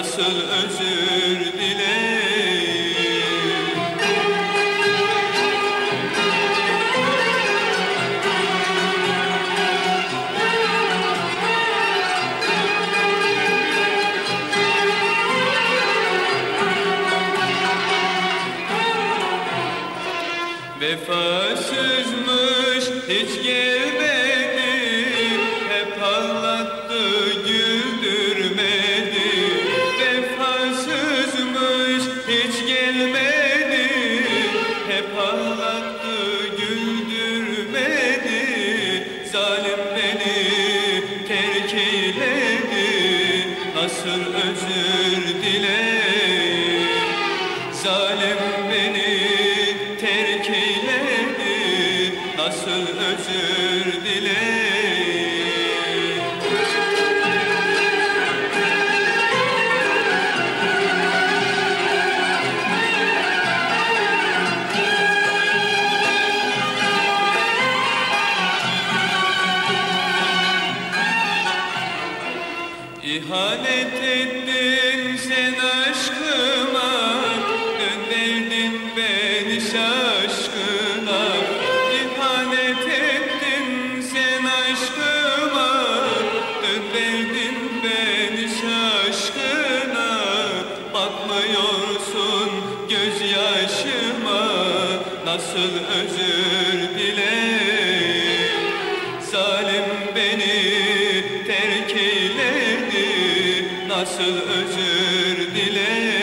Nasıl özür dileyim? Vefasızmış hiç gelmedi Nasıl özür dileyim? Zalim beni terk eyledi. Nasıl özür dileyim nasıl özür dileyim? Zalim beni terk eyledi. Nasıl özür dileyim?